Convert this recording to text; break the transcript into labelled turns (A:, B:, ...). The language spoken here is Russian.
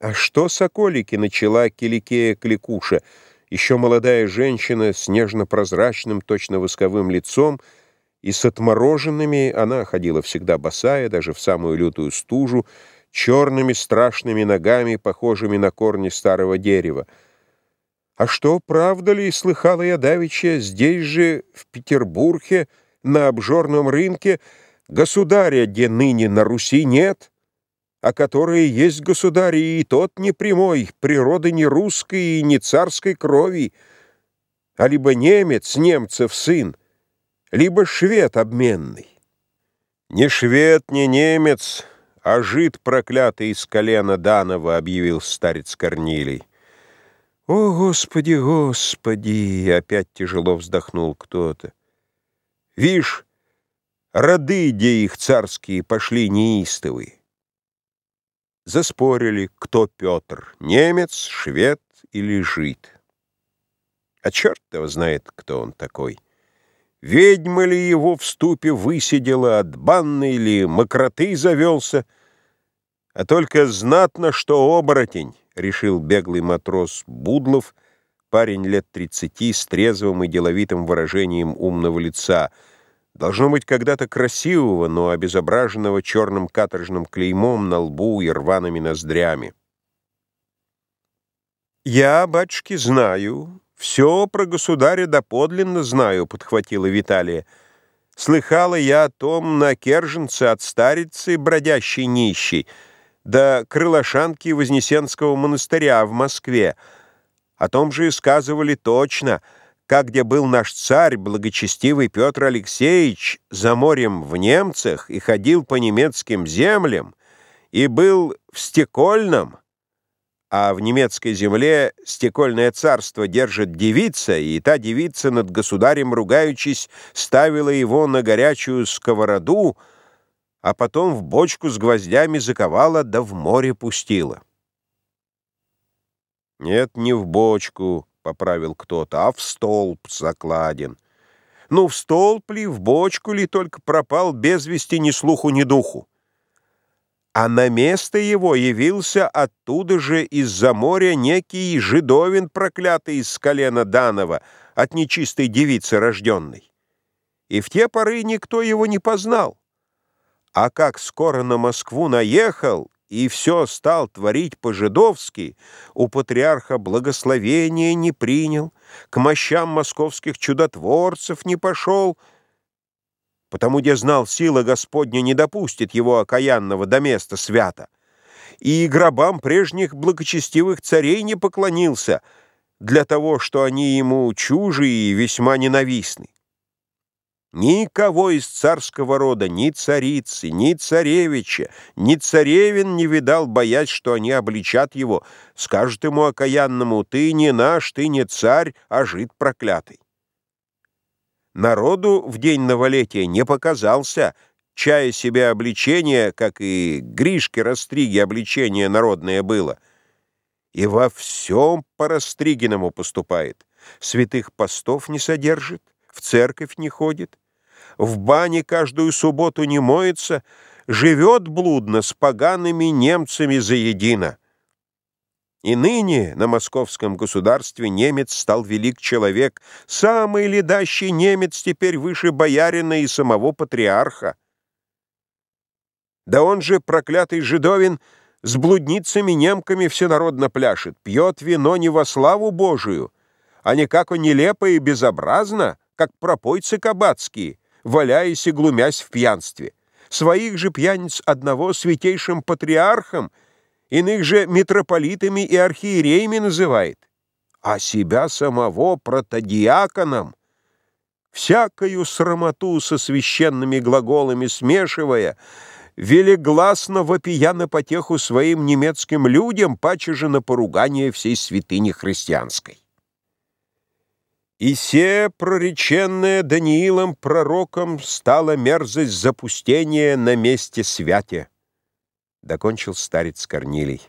A: А что соколики начала Киликея Кликуша, еще молодая женщина с нежно-прозрачным, точно восковым лицом, и с отмороженными, она ходила всегда босая, даже в самую лютую стужу, черными страшными ногами, похожими на корни старого дерева. А что, правда ли, слыхала я давеча, здесь же, в Петербурге, на обжорном рынке, государя, где ныне на Руси нет, а которые есть государь, и тот не прямой, природы не русской и не царской крови, а либо немец, немцев сын, либо швед обменный. «Не швед, не немец, а жид проклятый из колена Данова», — объявил старец Корнилий. «О, Господи, Господи!» — опять тяжело вздохнул кто-то. «Вишь, роды, где их царские, пошли неистовые. Заспорили, кто Петр, немец, швед или жид. А черт его знает, кто он такой. Ведьма ли его в ступе высидела, от банной или мокроты завелся, а только знатно, что оборотень, решил беглый матрос Будлов, парень лет тридцати с трезвым и деловитым выражением умного лица — Должно быть когда-то красивого, но обезображенного черным каторжным клеймом на лбу и рваными ноздрями. «Я, батюшки, знаю, все про государя доподлинно знаю», — подхватила Виталия. «Слыхала я о том на Керженце от старицы, бродящей нищей, до крылошанки Вознесенского монастыря в Москве. О том же и сказывали точно — как где был наш царь, благочестивый Петр Алексеевич, за морем в немцах и ходил по немецким землям, и был в Стекольном, а в немецкой земле стекольное царство держит девица, и та девица над государем, ругаючись, ставила его на горячую сковороду, а потом в бочку с гвоздями заковала, да в море пустила. Нет, не в бочку, — поправил кто-то, — а в столб закладен. Ну, в столб ли, в бочку ли, только пропал без вести ни слуху, ни духу. А на место его явился оттуда же из-за моря некий жидовин проклятый из колена Данова, от нечистой девицы рожденной. И в те поры никто его не познал. А как скоро на Москву наехал и все стал творить по-жидовски, у патриарха благословения не принял, к мощам московских чудотворцев не пошел, потому где знал, сила Господня не допустит его окаянного до места свята, и гробам прежних благочестивых царей не поклонился, для того, что они ему чужие и весьма ненавистны. Никого из царского рода, ни царицы, ни царевича, ни царевин не видал, боясь, что они обличат его. Скажут ему окаянному, ты не наш, ты не царь, а жид проклятый. Народу в день новолетия не показался, чая себе обличение, как и Гришке Растриге обличение народное было. И во всем по Растригиному поступает. Святых постов не содержит, в церковь не ходит, в бане каждую субботу не моется, живет блудно с погаными немцами заедино. И ныне на московском государстве немец стал велик человек, самый ледащий немец теперь выше боярина и самого патриарха. Да он же, проклятый жидовин, с блудницами-немками всенародно пляшет, пьет вино не во славу Божию, а не как он нелепо и безобразно, как пропойцы кабацкие, валяясь и глумясь в пьянстве. Своих же пьяниц одного святейшим патриархом, иных же митрополитами и архиереями называет, а себя самого протодиаконом, всякою срамоту со священными глаголами смешивая, велегласно вопия на потеху своим немецким людям, паче же на поругание всей святыни христианской. И се, прореченная Даниилом пророком, стала мерзость запустения на месте святя. Докончил старец Корнилий.